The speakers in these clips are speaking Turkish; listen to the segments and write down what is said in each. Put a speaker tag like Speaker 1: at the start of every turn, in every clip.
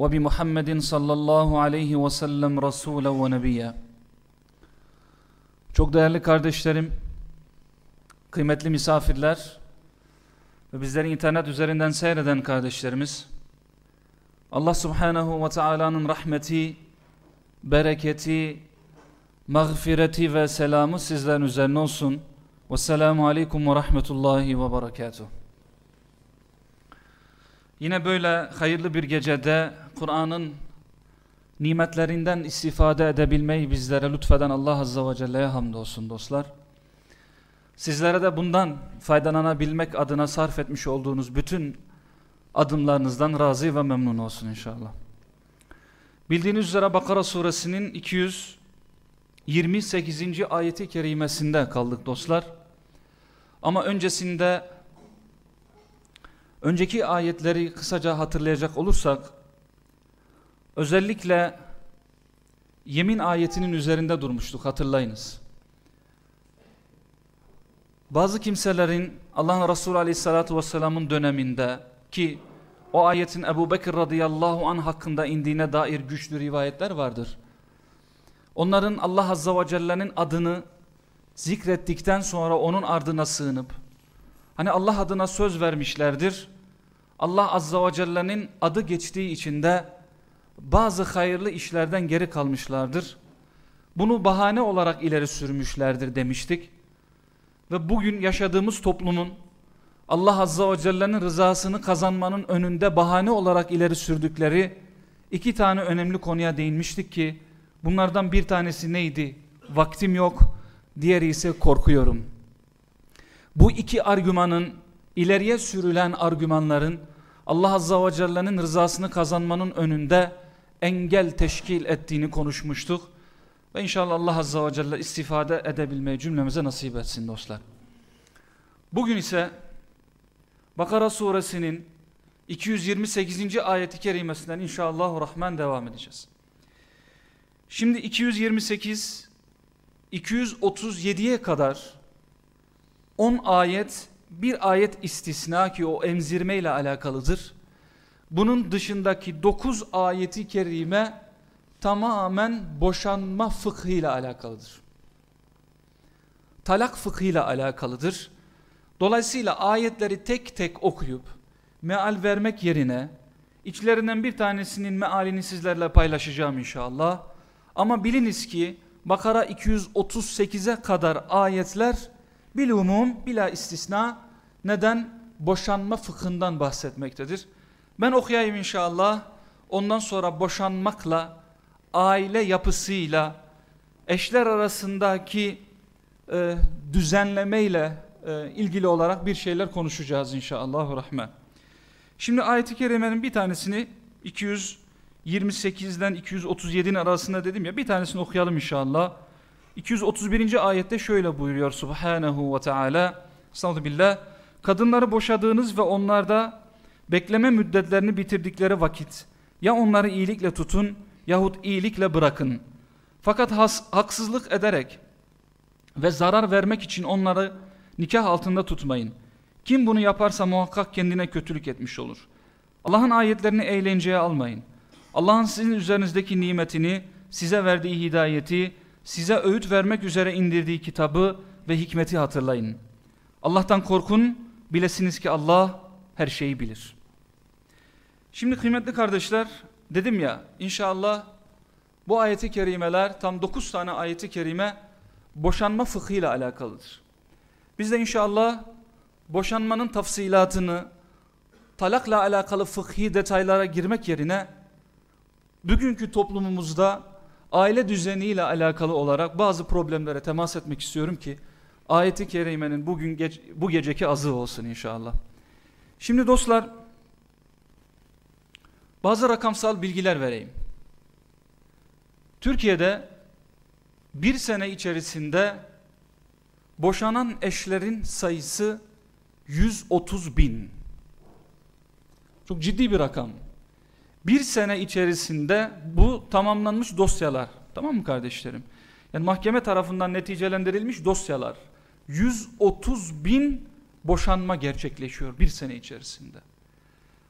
Speaker 1: وبمحمد صلى الله عليه وسلم رسولا ونبيا Çok değerli kardeşlerim, kıymetli misafirler ve bizleri internet üzerinden seyreden kardeşlerimiz, Allah subhanahu ve Taala'nın rahmeti, bereketi, mağfireti ve selamı sizlerin üzerine olsun. Vesselamu aleyküm ve rahmetullahi ve berekatuhu. Yine böyle hayırlı bir gecede Kur'an'ın nimetlerinden istifade edebilmeyi bizlere lütfeden Allah Azze ve Celle'ye hamdolsun dostlar. Sizlere de bundan faydalanabilmek adına sarf etmiş olduğunuz bütün adımlarınızdan razı ve memnun olsun inşallah. Bildiğiniz üzere Bakara suresinin 228. ayeti kerimesinde kaldık dostlar. Ama öncesinde önceki ayetleri kısaca hatırlayacak olursak özellikle yemin ayetinin üzerinde durmuştuk hatırlayınız. Bazı kimselerin Allah'ın Resulü Aleyhisselatü Vesselam'ın döneminde ki o ayetin Ebu Bekir radıyallahu anh hakkında indiğine dair güçlü rivayetler vardır. Onların Allah Azza ve Celle'nin adını zikrettikten sonra onun ardına sığınıp hani Allah adına söz vermişlerdir. Allah Azza ve Celle'nin adı geçtiği için de bazı hayırlı işlerden geri kalmışlardır. Bunu bahane olarak ileri sürmüşlerdir demiştik. Ve bugün yaşadığımız toplumun Allah Azza ve Celle'nin rızasını kazanmanın önünde bahane olarak ileri sürdükleri iki tane önemli konuya değinmiştik ki bunlardan bir tanesi neydi? Vaktim yok, diğeri ise korkuyorum. Bu iki argümanın ileriye sürülen argümanların Allah Azza ve Celle'nin rızasını kazanmanın önünde engel teşkil ettiğini konuşmuştuk. Ve inşallah Allah Azza ve Celle istifade edebilmeyi cümlemize nasip etsin dostlar. Bugün ise Bakara suresinin 228. ayeti kerimesinden inşallah rahman devam edeceğiz. Şimdi 228 237'ye kadar 10 ayet bir ayet istisna ki o emzirme ile alakalıdır. Bunun dışındaki 9 ayeti kerime tamamen boşanma fıkhıyla alakalıdır. Talak fıkhıyla alakalıdır. Dolayısıyla ayetleri tek tek okuyup meal vermek yerine içlerinden bir tanesinin mealini sizlerle paylaşacağım inşallah. Ama biliniz ki Bakara 238'e kadar ayetler bilumum bila istisna neden boşanma fıkhından bahsetmektedir. Ben okuyayım inşallah. Ondan sonra boşanmakla, aile yapısıyla, eşler arasındaki e, düzenlemeyle e, ilgili olarak bir şeyler konuşacağız inşallah. Rahman. Şimdi ayet-i kerimenin bir tanesini 228'den 237'nin arasında dedim ya bir tanesini okuyalım inşallah. 231. ayette şöyle buyuruyor Subhanahu ve Teala. Estağfirullah. Kadınları boşadığınız ve onlarda bekleme müddetlerini bitirdikleri vakit ya onları iyilikle tutun yahut iyilikle bırakın. Fakat has, haksızlık ederek ve zarar vermek için onları nikah altında tutmayın. Kim bunu yaparsa muhakkak kendine kötülük etmiş olur. Allah'ın ayetlerini eğlenceye almayın. Allah'ın sizin üzerinizdeki nimetini, size verdiği hidayeti, size öğüt vermek üzere indirdiği kitabı ve hikmeti hatırlayın. Allah'tan korkun, bilesiniz ki Allah her şeyi bilir. Şimdi kıymetli kardeşler, dedim ya inşallah bu ayeti kerimeler tam 9 tane ayeti kerime boşanma fıkhıyla alakalıdır. Biz de inşallah boşanmanın tafsilatını, talakla alakalı fıkhi detaylara girmek yerine bugünkü toplumumuzda aile düzeniyle alakalı olarak bazı problemlere temas etmek istiyorum ki ayeti kerimenin bugün ge bu geceki azı olsun inşallah. Şimdi dostlar bazı rakamsal bilgiler vereyim. Türkiye'de bir sene içerisinde boşanan eşlerin sayısı 130 bin. Çok ciddi bir rakam. Bir sene içerisinde bu tamamlanmış dosyalar. Tamam mı kardeşlerim? Yani mahkeme tarafından neticelendirilmiş dosyalar. 130 bin boşanma gerçekleşiyor bir sene içerisinde.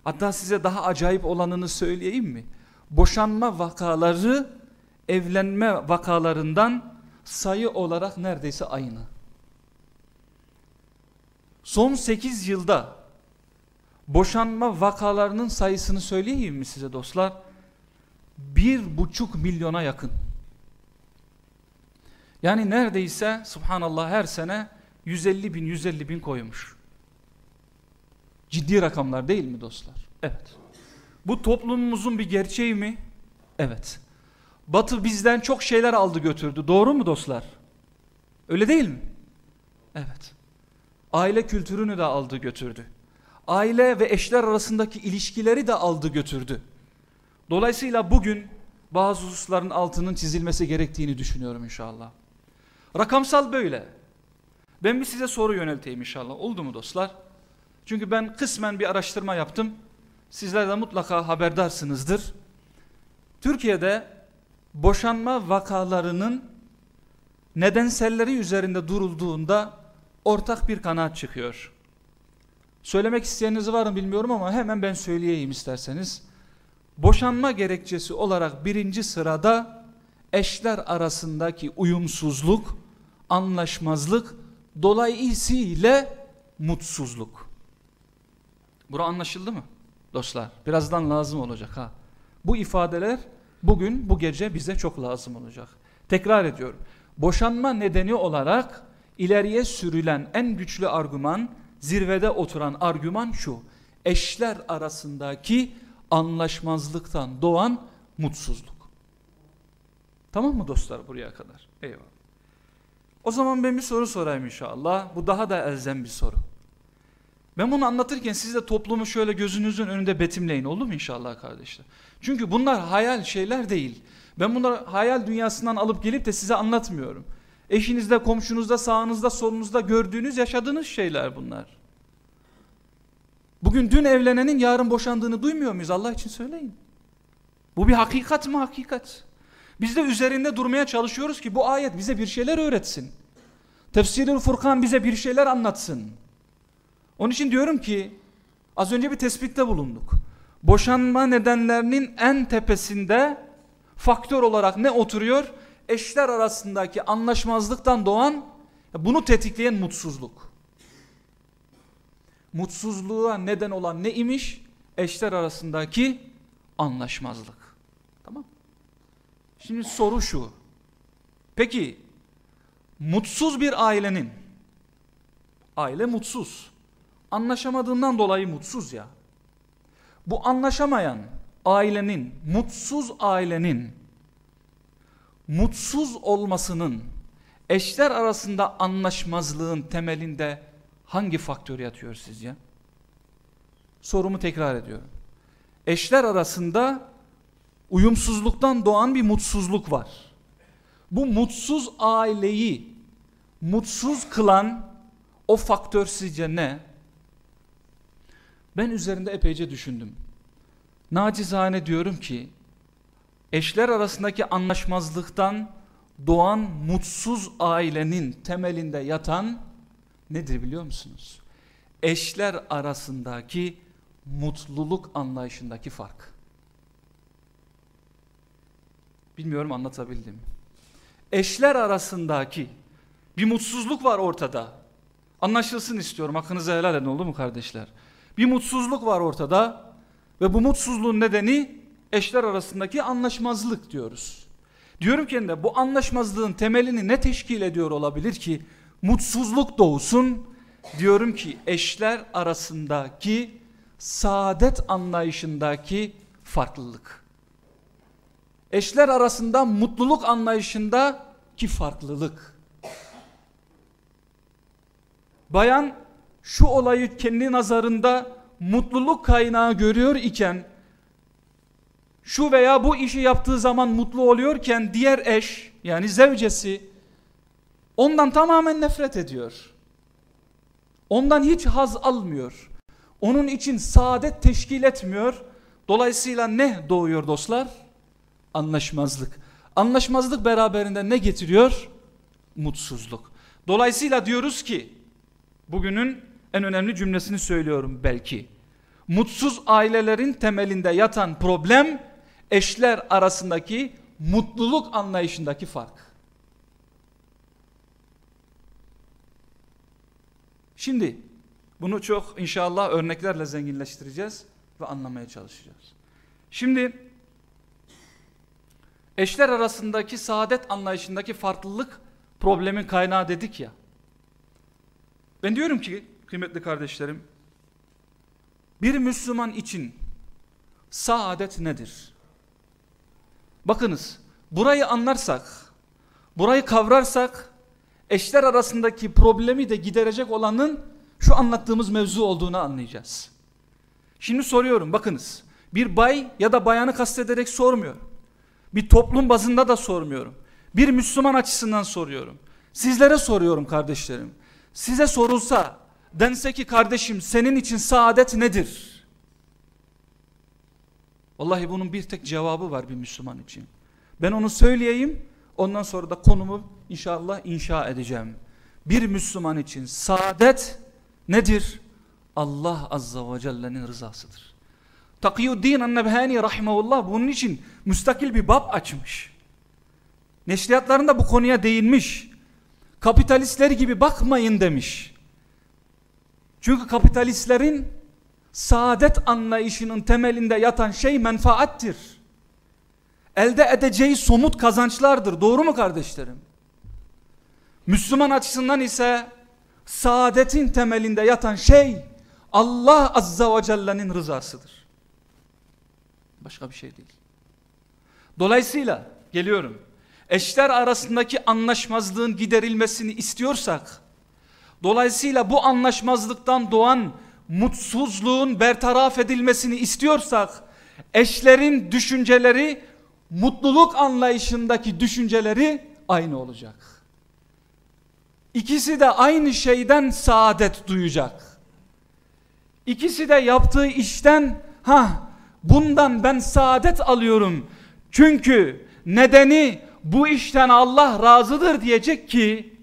Speaker 1: Hatta size daha acayip olanını söyleyeyim mi? Boşanma vakaları evlenme vakalarından sayı olarak neredeyse aynı. Son 8 yılda boşanma vakalarının sayısını söyleyeyim mi size dostlar? Bir buçuk milyona yakın. Yani neredeyse subhanallah her sene 150 bin 150 bin koymuş. Ciddi rakamlar değil mi dostlar? Evet. Bu toplumumuzun bir gerçeği mi? Evet. Batı bizden çok şeyler aldı götürdü. Doğru mu dostlar? Öyle değil mi? Evet. Aile kültürünü de aldı götürdü. Aile ve eşler arasındaki ilişkileri de aldı götürdü. Dolayısıyla bugün bazı hususların altının çizilmesi gerektiğini düşünüyorum inşallah. Rakamsal böyle. Ben bir size soru yönelteyim inşallah. Oldu mu dostlar? Çünkü ben kısmen bir araştırma yaptım. Sizler de mutlaka haberdarsınızdır. Türkiye'de boşanma vakalarının nedenselleri üzerinde durulduğunda ortak bir kanaat çıkıyor. Söylemek isteyeniniz var mı bilmiyorum ama hemen ben söyleyeyim isterseniz. Boşanma gerekçesi olarak birinci sırada eşler arasındaki uyumsuzluk, anlaşmazlık, dolayısıyla mutsuzluk. Bura anlaşıldı mı dostlar? Birazdan lazım olacak ha. Bu ifadeler bugün bu gece bize çok lazım olacak. Tekrar ediyorum. Boşanma nedeni olarak ileriye sürülen en güçlü argüman, zirvede oturan argüman şu. Eşler arasındaki anlaşmazlıktan doğan mutsuzluk. Tamam mı dostlar buraya kadar? Eyvallah. O zaman ben bir soru sorayım inşallah. Bu daha da elzem bir soru. Ben bunu anlatırken siz de toplumu şöyle gözünüzün önünde betimleyin olur mu inşallah kardeşler? Çünkü bunlar hayal şeyler değil. Ben bunları hayal dünyasından alıp gelip de size anlatmıyorum. Eşinizde, komşunuzda, sağınızda, solunuzda gördüğünüz, yaşadığınız şeyler bunlar. Bugün dün evlenenin yarın boşandığını duymuyor muyuz? Allah için söyleyin. Bu bir hakikat mı hakikat? Biz de üzerinde durmaya çalışıyoruz ki bu ayet bize bir şeyler öğretsin. Tefsirül Furkan bize bir şeyler anlatsın. Onun için diyorum ki az önce bir tespitte bulunduk. Boşanma nedenlerinin en tepesinde faktör olarak ne oturuyor? Eşler arasındaki anlaşmazlıktan doğan bunu tetikleyen mutsuzluk. Mutsuzluğa neden olan ne imiş? Eşler arasındaki anlaşmazlık. Tamam Şimdi soru şu. Peki mutsuz bir ailenin aile mutsuz. Anlaşamadığından dolayı mutsuz ya. Bu anlaşamayan ailenin, mutsuz ailenin mutsuz olmasının eşler arasında anlaşmazlığın temelinde hangi faktör yatıyor sizce? Sorumu tekrar ediyorum. Eşler arasında uyumsuzluktan doğan bir mutsuzluk var. Bu mutsuz aileyi mutsuz kılan o faktör sizce ne? Ben üzerinde epeyce düşündüm. Nacizane diyorum ki eşler arasındaki anlaşmazlıktan doğan mutsuz ailenin temelinde yatan nedir biliyor musunuz? Eşler arasındaki mutluluk anlayışındaki fark. Bilmiyorum anlatabildim. Eşler arasındaki bir mutsuzluk var ortada. Anlaşılsın istiyorum. Hakkınızı helal edin oldu mu kardeşler? Bir mutsuzluk var ortada ve bu mutsuzluğun nedeni eşler arasındaki anlaşmazlık diyoruz. Diyorum ki de bu anlaşmazlığın temelini ne teşkil ediyor olabilir ki mutsuzluk doğsun? Diyorum ki eşler arasındaki saadet anlayışındaki farklılık. Eşler arasında mutluluk anlayışındaki farklılık. Bayan şu olayı kendi nazarında mutluluk kaynağı görüyor iken şu veya bu işi yaptığı zaman mutlu oluyorken diğer eş yani zevcesi ondan tamamen nefret ediyor. Ondan hiç haz almıyor. Onun için saadet teşkil etmiyor. Dolayısıyla ne doğuyor dostlar? Anlaşmazlık. Anlaşmazlık beraberinde ne getiriyor? Mutsuzluk. Dolayısıyla diyoruz ki bugünün en önemli cümlesini söylüyorum belki. Mutsuz ailelerin temelinde yatan problem eşler arasındaki mutluluk anlayışındaki fark. Şimdi bunu çok inşallah örneklerle zenginleştireceğiz ve anlamaya çalışacağız. Şimdi eşler arasındaki saadet anlayışındaki farklılık problemin kaynağı dedik ya. Ben diyorum ki kıymetli kardeşlerim bir Müslüman için saadet nedir? Bakınız burayı anlarsak, burayı kavrarsak eşler arasındaki problemi de giderecek olanın şu anlattığımız mevzu olduğunu anlayacağız. Şimdi soruyorum bakınız bir bay ya da bayanı kastederek sormuyorum. Bir toplum bazında da sormuyorum. Bir Müslüman açısından soruyorum. Sizlere soruyorum kardeşlerim. Size sorulsa dense ki kardeşim senin için saadet nedir? Vallahi bunun bir tek cevabı var bir Müslüman için. Ben onu söyleyeyim ondan sonra da konumu inşallah inşa edeceğim. Bir Müslüman için saadet nedir? Allah Azza ve Celle'nin rızasıdır. Takiyuddin Annebhani rahimahullah bunun için müstakil bir bab açmış. Neşriyatlarında bu konuya değinmiş. Kapitalistler gibi bakmayın demiş. Çünkü kapitalistlerin saadet anlayışının temelinde yatan şey menfaattir. Elde edeceği somut kazançlardır. Doğru mu kardeşlerim? Müslüman açısından ise saadetin temelinde yatan şey Allah Azza ve Celle'nin rızasıdır. Başka bir şey değil. Dolayısıyla geliyorum. Eşler arasındaki anlaşmazlığın giderilmesini istiyorsak, dolayısıyla bu anlaşmazlıktan doğan mutsuzluğun bertaraf edilmesini istiyorsak, eşlerin düşünceleri, mutluluk anlayışındaki düşünceleri aynı olacak. İkisi de aynı şeyden saadet duyacak. İkisi de yaptığı işten ha bundan ben saadet alıyorum. Çünkü nedeni bu işten Allah razıdır diyecek ki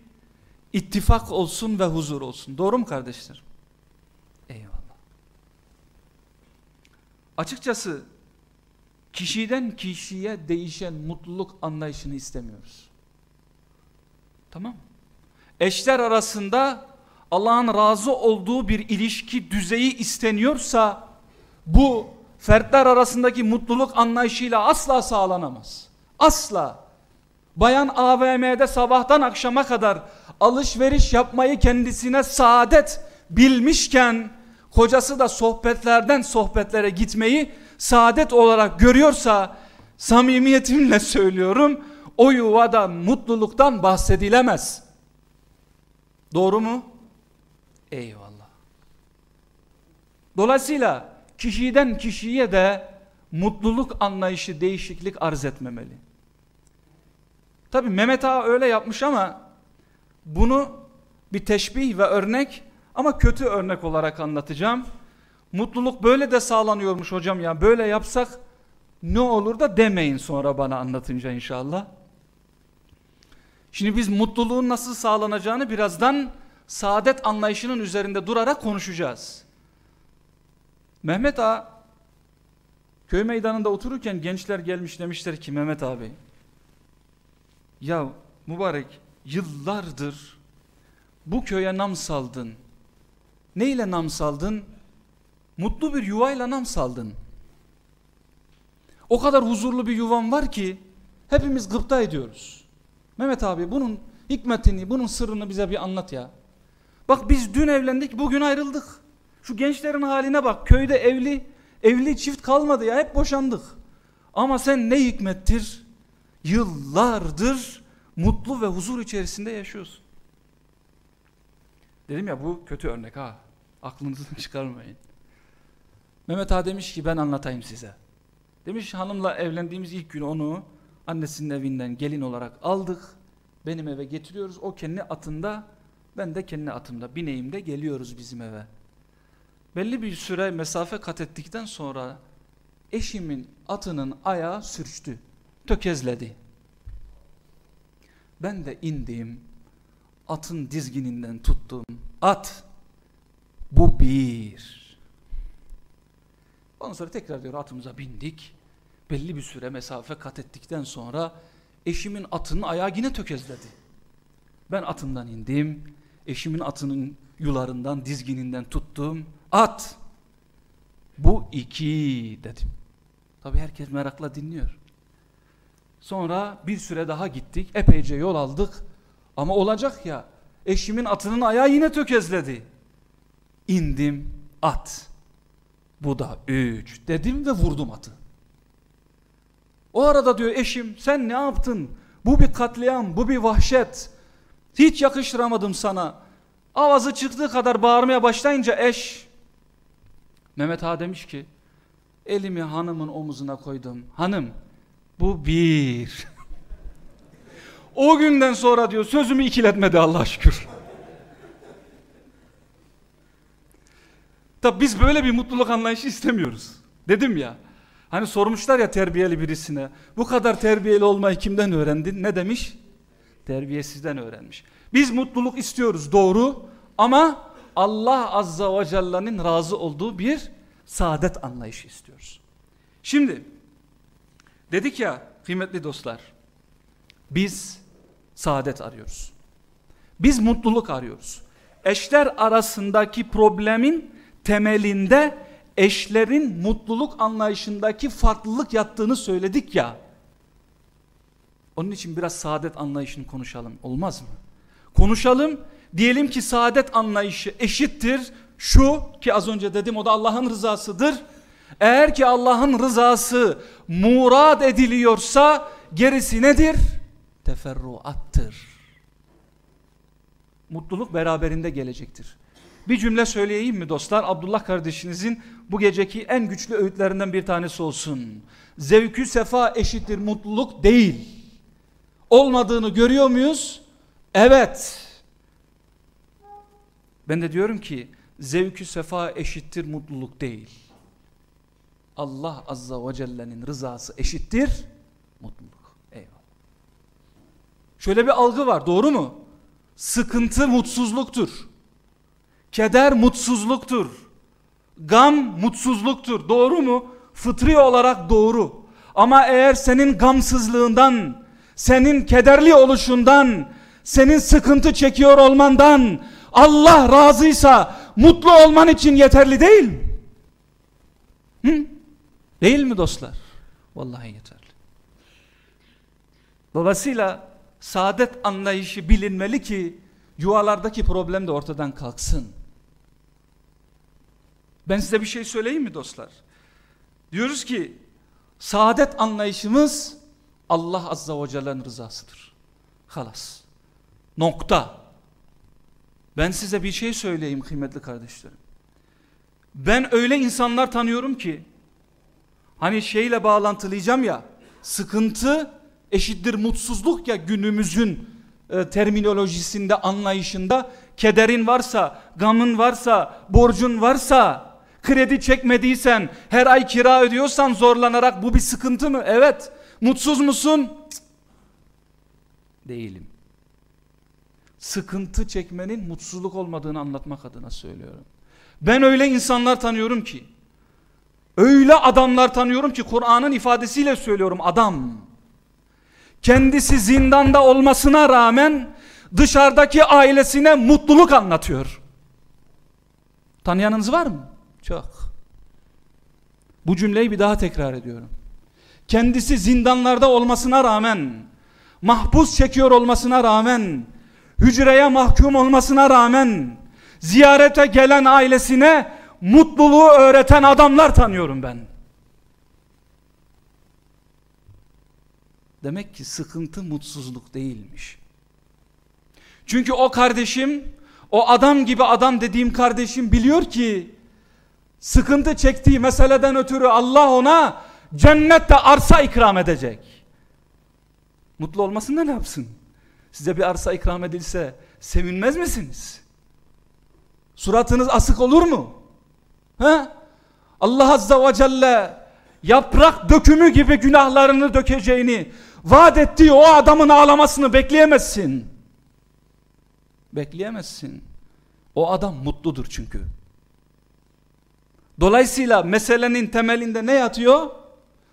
Speaker 1: ittifak olsun ve huzur olsun. Doğru mu kardeşler? Eyvallah. Açıkçası kişiden kişiye değişen mutluluk anlayışını istemiyoruz. Tamam Eşler arasında Allah'ın razı olduğu bir ilişki düzeyi isteniyorsa bu fertler arasındaki mutluluk anlayışıyla asla sağlanamaz. Asla. Bayan AVM'de sabahtan akşama kadar alışveriş yapmayı kendisine saadet bilmişken kocası da sohbetlerden sohbetlere gitmeyi saadet olarak görüyorsa samimiyetimle söylüyorum o yuvada mutluluktan bahsedilemez. Doğru mu? Eyvallah. Dolayısıyla kişiden kişiye de mutluluk anlayışı değişiklik arz etmemeli. Tabi Mehmet Ağa öyle yapmış ama bunu bir teşbih ve örnek ama kötü örnek olarak anlatacağım. Mutluluk böyle de sağlanıyormuş hocam ya böyle yapsak ne olur da demeyin sonra bana anlatınca inşallah. Şimdi biz mutluluğun nasıl sağlanacağını birazdan saadet anlayışının üzerinde durarak konuşacağız. Mehmet Ağa köy meydanında otururken gençler gelmiş demişler ki Mehmet abi ya mübarek yıllardır bu köye nam saldın. Neyle nam saldın? Mutlu bir yuvayla nam saldın. O kadar huzurlu bir yuvan var ki hepimiz gıpta ediyoruz. Mehmet abi bunun hikmetini, bunun sırrını bize bir anlat ya. Bak biz dün evlendik, bugün ayrıldık. Şu gençlerin haline bak. Köyde evli, evli çift kalmadı ya. Hep boşandık. Ama sen ne hikmettir? Yıllardır mutlu ve huzur içerisinde yaşıyorsun. Dedim ya bu kötü örnek ha. Aklınızdan çıkarmayın. Mehmet Ağa demiş ki ben anlatayım size. Demiş hanımla evlendiğimiz ilk gün onu annesinin evinden gelin olarak aldık. Benim eve getiriyoruz. O kendi atında ben de kendi atımda bineğimde geliyoruz bizim eve. Belli bir süre mesafe kat ettikten sonra eşimin atının ayağı sürçtü. Tökezledi. Ben de indim. Atın dizgininden tuttum. At. Bu bir. Ondan sonra tekrar diyor atımıza bindik. Belli bir süre mesafe kat ettikten sonra eşimin atının ayağı yine tökezledi. Ben atından indim. Eşimin atının yularından, dizgininden tuttum. At. Bu iki dedim. Tabi herkes merakla dinliyor. Sonra bir süre daha gittik. Epeyce yol aldık. Ama olacak ya. Eşimin atının ayağı yine tökezledi. İndim at. Bu da üç dedim ve vurdum atı. O arada diyor eşim sen ne yaptın? Bu bir katliam, bu bir vahşet. Hiç yakıştıramadım sana. Avazı çıktığı kadar bağırmaya başlayınca eş. Mehmet Ağa demiş ki elimi hanımın omuzuna koydum. Hanım bu bir. o günden sonra diyor sözümü ikiletmedi Allah şükür. Tabi biz böyle bir mutluluk anlayışı istemiyoruz. Dedim ya. Hani sormuşlar ya terbiyeli birisine. Bu kadar terbiyeli olmayı kimden öğrendin? Ne demiş? Terbiyesizden öğrenmiş. Biz mutluluk istiyoruz doğru ama Allah Azza ve Celle'nin razı olduğu bir saadet anlayışı istiyoruz. Şimdi dedik ya kıymetli dostlar biz saadet arıyoruz. Biz mutluluk arıyoruz. Eşler arasındaki problemin temelinde eşlerin mutluluk anlayışındaki farklılık yattığını söyledik ya. Onun için biraz saadet anlayışını konuşalım. Olmaz mı? Konuşalım. Diyelim ki saadet anlayışı eşittir. Şu ki az önce dedim o da Allah'ın rızasıdır. Eğer ki Allah'ın rızası murad ediliyorsa gerisi nedir? Teferruattır. Mutluluk beraberinde gelecektir. Bir cümle söyleyeyim mi dostlar? Abdullah kardeşinizin bu geceki en güçlü öğütlerinden bir tanesi olsun. Zevkü sefa eşittir mutluluk değil. Olmadığını görüyor muyuz? Evet. Ben de diyorum ki zevkü sefa eşittir mutluluk değil. Allah azza ve celle'nin rızası eşittir mutluluk. Şöyle bir algı var doğru mu? Sıkıntı mutsuzluktur. Keder mutsuzluktur. Gam mutsuzluktur. Doğru mu? Fıtri olarak doğru. Ama eğer senin gamsızlığından, senin kederli oluşundan, senin sıkıntı çekiyor olmandan Allah razıysa mutlu olman için yeterli değil mi? Hı? Değil mi dostlar? Vallahi yeterli. Dolayısıyla saadet anlayışı bilinmeli ki yuvalardaki problem de ortadan kalksın. Ben size bir şey söyleyeyim mi dostlar? Diyoruz ki saadet anlayışımız Allah Azza ve Celle'nin rızasıdır. Halas. Nokta. Ben size bir şey söyleyeyim kıymetli kardeşlerim. Ben öyle insanlar tanıyorum ki hani şeyle bağlantılayacağım ya sıkıntı eşittir mutsuzluk ya günümüzün e, terminolojisinde anlayışında kederin varsa, gamın varsa, borcun varsa Kredi çekmediysen, her ay kira ödüyorsan zorlanarak bu bir sıkıntı mı? Evet. Mutsuz musun? Değilim. Sıkıntı çekmenin mutsuzluk olmadığını anlatmak adına söylüyorum. Ben öyle insanlar tanıyorum ki, öyle adamlar tanıyorum ki Kur'an'ın ifadesiyle söylüyorum adam. Kendisi zindanda olmasına rağmen dışarıdaki ailesine mutluluk anlatıyor. Tanıyanınız var mı? Çok. Bu cümleyi bir daha tekrar ediyorum. Kendisi zindanlarda olmasına rağmen, mahpus çekiyor olmasına rağmen, hücreye mahkum olmasına rağmen, ziyarete gelen ailesine mutluluğu öğreten adamlar tanıyorum ben. Demek ki sıkıntı mutsuzluk değilmiş. Çünkü o kardeşim, o adam gibi adam dediğim kardeşim biliyor ki sıkıntı çektiği meseleden ötürü Allah ona cennette arsa ikram edecek. Mutlu olmasın da ne yapsın? Size bir arsa ikram edilse sevinmez misiniz? Suratınız asık olur mu? He? Allah Azza ve Celle yaprak dökümü gibi günahlarını dökeceğini vaat ettiği o adamın ağlamasını bekleyemezsin. Bekleyemezsin. O adam mutludur çünkü. Dolayısıyla meselenin temelinde ne yatıyor?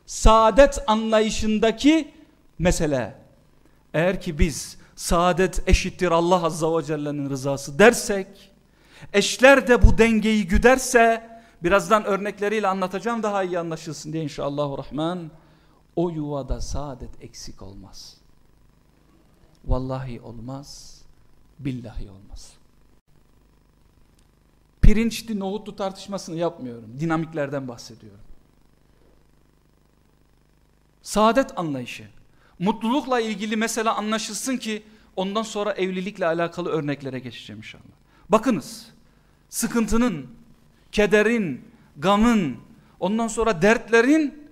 Speaker 1: Saadet anlayışındaki mesele. Eğer ki biz saadet eşittir Allah Azza ve Celle'nin rızası dersek, eşler de bu dengeyi güderse, birazdan örnekleriyle anlatacağım daha iyi anlaşılsın diye inşallahurrahman, o yuvada saadet eksik olmaz. Vallahi olmaz, billahi olmaz. Pirinçli nohutlu tartışmasını yapmıyorum. Dinamiklerden bahsediyorum. Saadet anlayışı. Mutlulukla ilgili mesela anlaşılsın ki ondan sonra evlilikle alakalı örneklere geçeceğim inşallah. Bakınız sıkıntının, kederin, gamın, ondan sonra dertlerin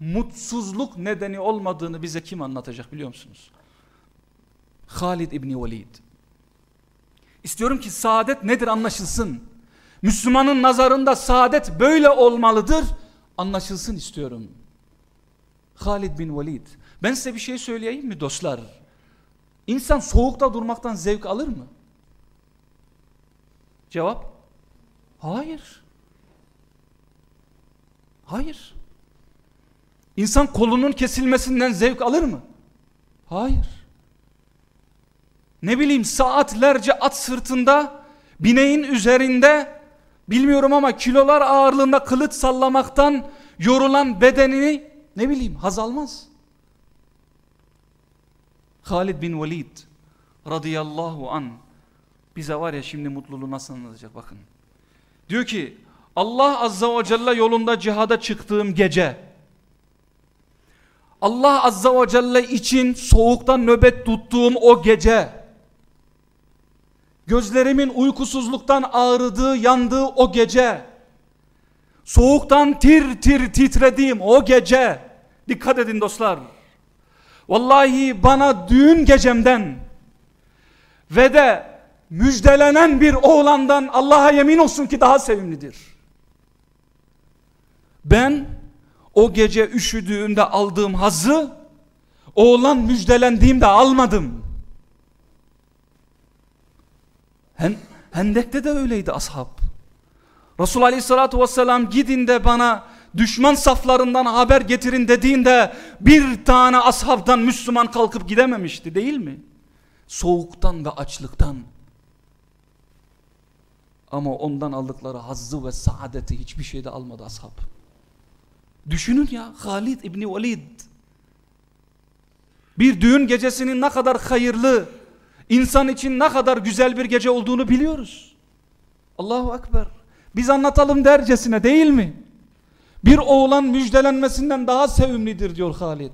Speaker 1: mutsuzluk nedeni olmadığını bize kim anlatacak biliyor musunuz? Halid İbni Velid. İstiyorum ki saadet nedir anlaşılsın. Müslümanın nazarında saadet böyle olmalıdır anlaşılsın istiyorum. Halid bin Velid. Ben size bir şey söyleyeyim mi dostlar? İnsan soğukta durmaktan zevk alır mı? Cevap? Hayır. Hayır. İnsan kolunun kesilmesinden zevk alır mı? Hayır. Ne bileyim saatlerce at sırtında, bineğin üzerinde, bilmiyorum ama kilolar ağırlığında kılıç sallamaktan yorulan bedenini ne bileyim haz almaz. Halid bin Velid radıyallahu an bize var ya şimdi mutluluğu nasıl anlatacak bakın. Diyor ki Allah azza ve celle yolunda cihada çıktığım gece Allah azza ve celle için soğuktan nöbet tuttuğum o gece gözlerimin uykusuzluktan ağrıdığı yandığı o gece soğuktan tir tir titrediğim o gece dikkat edin dostlar Vallahi bana düğün gecemden ve de müjdelenen bir oğlandan Allah'a yemin olsun ki daha sevimlidir. Ben o gece üşüdüğümde aldığım hazı oğlan müjdelendiğimde almadım. Hendek'te de öyleydi ashab. Resul Aleyhisselatü Vesselam gidin de bana düşman saflarından haber getirin dediğinde bir tane ashabdan Müslüman kalkıp gidememişti değil mi? Soğuktan ve açlıktan. Ama ondan aldıkları hazzı ve saadeti hiçbir şeyde almadı ashab. Düşünün ya Halid İbni Velid. Bir düğün gecesinin ne kadar hayırlı, insan için ne kadar güzel bir gece olduğunu biliyoruz. Allahu Ekber. Biz anlatalım dercesine değil mi? Bir oğlan müjdelenmesinden daha sevimlidir diyor Halid.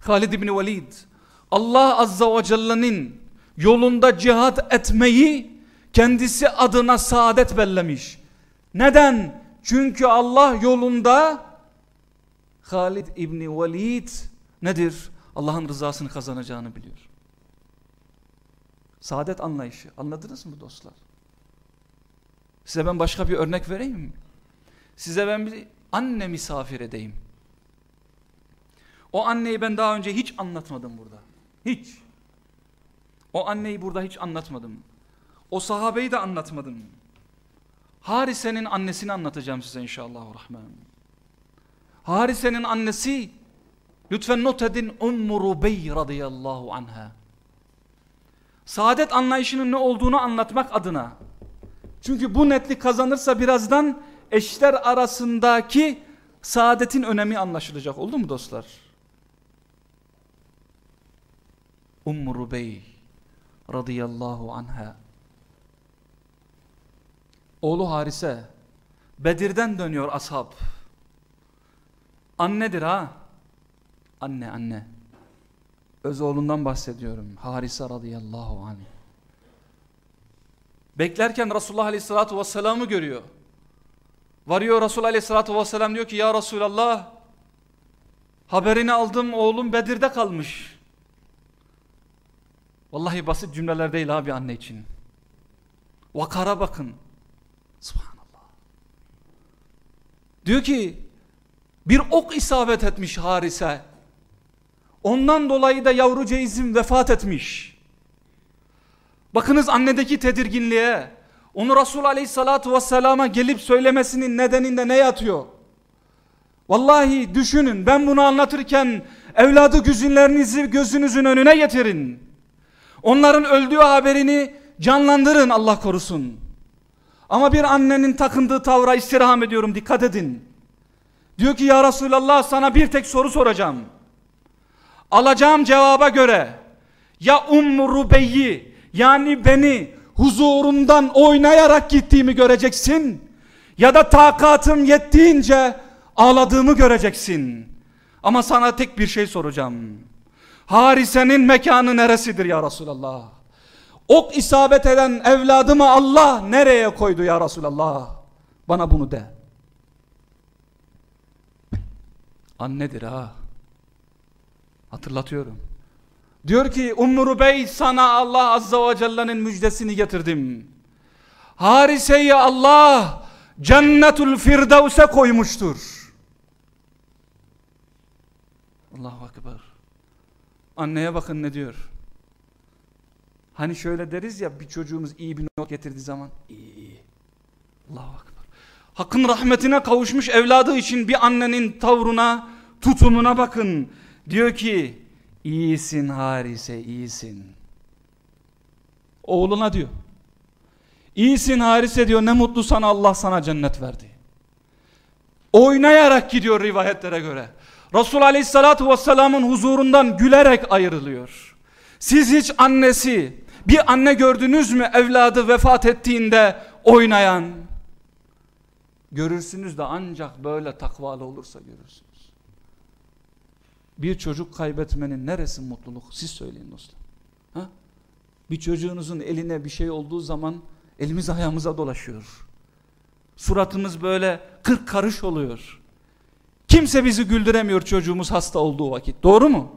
Speaker 1: Halid İbni Velid Allah Azza ve Celle'nin yolunda cihat etmeyi kendisi adına saadet bellemiş. Neden? Çünkü Allah yolunda Halid İbni Velid nedir? Allah'ın rızasını kazanacağını biliyor. Saadet anlayışı. Anladınız mı dostlar? Size ben başka bir örnek vereyim mi? Size ben bir anne misafir edeyim. O anneyi ben daha önce hiç anlatmadım burada. Hiç. O anneyi burada hiç anlatmadım. O sahabeyi de anlatmadım. Harise'nin annesini anlatacağım size inşallah. Rahman. Harise'nin annesi lütfen not edin Ummu Rubey radıyallahu anha. Saadet anlayışının ne olduğunu anlatmak adına çünkü bu netlik kazanırsa birazdan eşler arasındaki saadetin önemi anlaşılacak. Oldu mu dostlar? Ummu Rubey radıyallahu anha oğlu Harise Bedir'den dönüyor ashab. Annedir ha. Anne anne. Öz oğlundan bahsediyorum. Harise radıyallahu anh. Beklerken Resulullah Aleyhisselatü Vesselam'ı görüyor. Varıyor Resul aleyhissalatü vesselam diyor ki ya Resulallah haberini aldım oğlum Bedir'de kalmış. Vallahi basit cümleler değil abi anne için. Vakara bakın. Subhanallah. Diyor ki bir ok isabet etmiş Harise. Ondan dolayı da yavru Ceyz'im vefat etmiş. Bakınız annedeki tedirginliğe. Onu Resul Aleyhisselatü Vesselam'a gelip söylemesinin nedeninde ne yatıyor? Vallahi düşünün ben bunu anlatırken evladı güzünlerinizi gözünüzün önüne getirin. Onların öldüğü haberini canlandırın Allah korusun. Ama bir annenin takındığı tavra istirham ediyorum dikkat edin. Diyor ki ya Resulallah sana bir tek soru soracağım. Alacağım cevaba göre ya Ummu Rubeyyi yani beni huzurundan oynayarak gittiğimi göreceksin ya da takatım yettiğince ağladığımı göreceksin. Ama sana tek bir şey soracağım. Harise'nin mekanı neresidir ya Resulallah? Ok isabet eden evladımı Allah nereye koydu ya Resulallah? Bana bunu de. Annedir ha. Hatırlatıyorum. Diyor ki Umru Bey sana Allah Azza ve Celle'nin müjdesini getirdim. Hariseyi Allah cennetul firdevse koymuştur. Allahu Ekber. Anneye bakın ne diyor. Hani şöyle deriz ya bir çocuğumuz iyi bir not getirdiği zaman iyi iyi. Allahu Ekber. Hakkın rahmetine kavuşmuş evladı için bir annenin tavrına, tutumuna bakın. Diyor ki iyisin Harise iyisin. Oğluna diyor. İyisin Harise diyor ne mutlu sana Allah sana cennet verdi. Oynayarak gidiyor rivayetlere göre. Resul Aleyhisselatü Vesselam'ın huzurundan gülerek ayrılıyor. Siz hiç annesi, bir anne gördünüz mü evladı vefat ettiğinde oynayan? Görürsünüz de ancak böyle takvalı olursa görürsünüz. Bir çocuk kaybetmenin neresi mutluluk? Siz söyleyin dostlar. Ha? Bir çocuğunuzun eline bir şey olduğu zaman elimiz ayağımıza dolaşıyor. Suratımız böyle kırk karış oluyor. Kimse bizi güldüremiyor çocuğumuz hasta olduğu vakit. Doğru mu?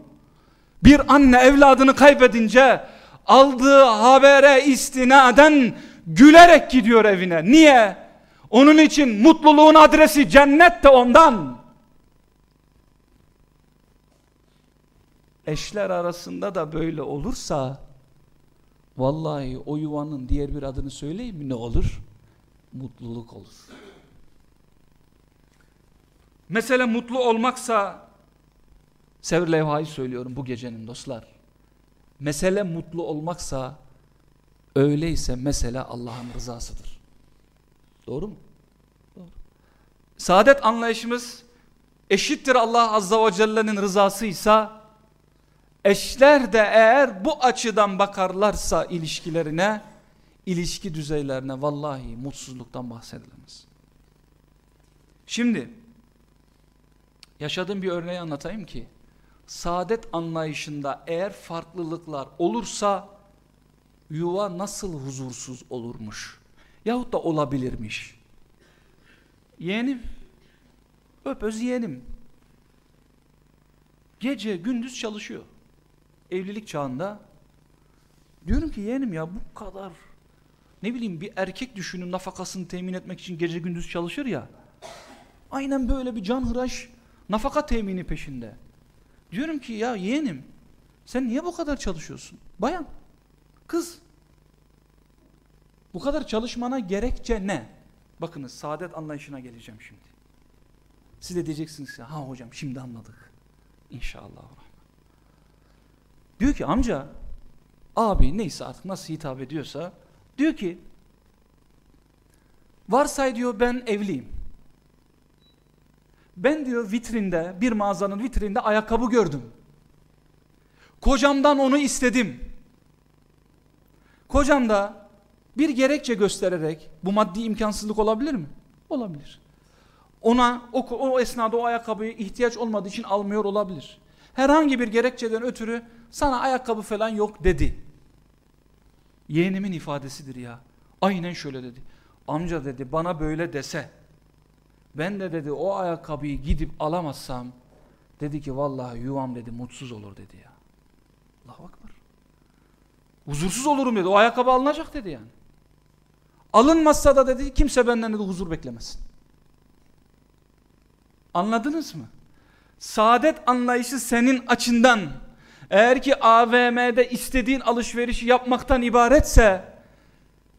Speaker 1: Bir anne evladını kaybedince aldığı habere istinaden gülerek gidiyor evine. Niye? Onun için mutluluğun adresi cennet de ondan. Eşler arasında da böyle olursa vallahi o yuvanın diğer bir adını söyleyeyim mi ne olur? Mutluluk olur. Mesele mutlu olmaksa Sevr levhayı söylüyorum bu gecenin dostlar. Mesele mutlu olmaksa öyleyse mesele Allah'ın rızasıdır. Doğru mu? Doğru. Saadet anlayışımız eşittir Allah Azza ve Celle'nin rızasıysa eşler de eğer bu açıdan bakarlarsa ilişkilerine ilişki düzeylerine vallahi mutsuzluktan bahsedilemez. Şimdi yaşadığım bir örneği anlatayım ki saadet anlayışında eğer farklılıklar olursa yuva nasıl huzursuz olurmuş? Yahut da olabilirmiş. Yeğenim öp öz yeğenim. Gece gündüz çalışıyor. Evlilik çağında. Diyorum ki yeğenim ya bu kadar ne bileyim bir erkek düşünün nafakasını temin etmek için gece gündüz çalışır ya. Aynen böyle bir can hıraş nafaka temini peşinde diyorum ki ya yeğenim sen niye bu kadar çalışıyorsun? Bayan kız bu kadar çalışmana gerekçe ne? Bakınız saadet anlayışına geleceğim şimdi. Siz de diyeceksiniz ki ha hocam şimdi anladık. İnşallah. Diyor ki amca, abi neyse artık nasıl hitap ediyorsa diyor ki varsay diyor ben evliyim. Ben diyor vitrinde bir mağazanın vitrinde ayakkabı gördüm. Kocamdan onu istedim. Kocam da bir gerekçe göstererek bu maddi imkansızlık olabilir mi? Olabilir. Ona o, o esnada o ayakkabıyı ihtiyaç olmadığı için almıyor olabilir. Herhangi bir gerekçeden ötürü sana ayakkabı falan yok dedi. Yeğenimin ifadesidir ya. Aynen şöyle dedi. Amca dedi bana böyle dese Ben de dedi o ayakkabıyı gidip alamazsam dedi ki vallahi yuvam dedi mutsuz olur dedi ya. Allahu Akbar. Huzursuz olurum dedi. O ayakkabı alınacak dedi yani. Alınmazsa da dedi kimse benden dedi huzur beklemesin. Anladınız mı? Saadet anlayışı senin açından eğer ki AVM'de istediğin alışverişi yapmaktan ibaretse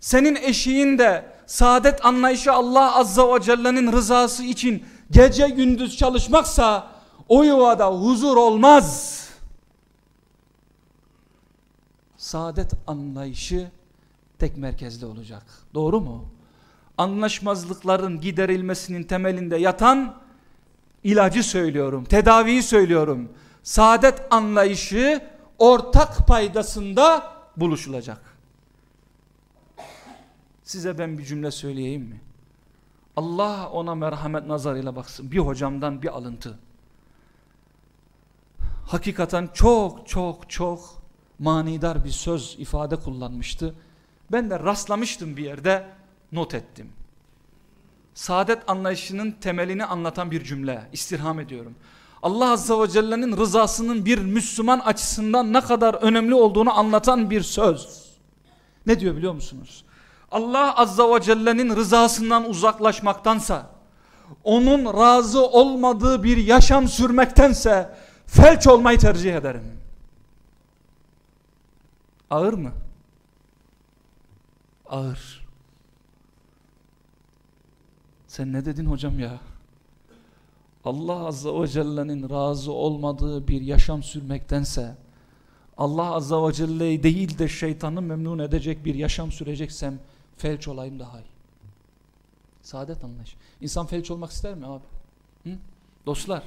Speaker 1: senin eşiğin de saadet anlayışı Allah Azza ve Celle'nin rızası için gece gündüz çalışmaksa o yuvada huzur olmaz. Saadet anlayışı tek merkezde olacak. Doğru mu? Anlaşmazlıkların giderilmesinin temelinde yatan ilacı söylüyorum, tedaviyi söylüyorum. Saadet anlayışı ortak paydasında buluşulacak. Size ben bir cümle söyleyeyim mi? Allah ona merhamet nazarıyla baksın. Bir hocamdan bir alıntı. Hakikaten çok çok çok manidar bir söz ifade kullanmıştı. Ben de rastlamıştım bir yerde not ettim. Saadet anlayışının temelini anlatan bir cümle istirham ediyorum. Allah Azze ve Celle'nin rızasının bir Müslüman açısından ne kadar önemli olduğunu anlatan bir söz. Ne diyor biliyor musunuz? Allah Azza ve Celle'nin rızasından uzaklaşmaktansa, onun razı olmadığı bir yaşam sürmektense felç olmayı tercih ederim. Ağır mı? Ağır. Sen ne dedin hocam ya? Allah Azza ve Celle'nin razı olmadığı bir yaşam sürmektense Allah Azza ve Celle değil de şeytanı memnun edecek bir yaşam süreceksem felç olayım daha iyi. Saadet anlayış. İnsan felç olmak ister mi abi? Hı? Dostlar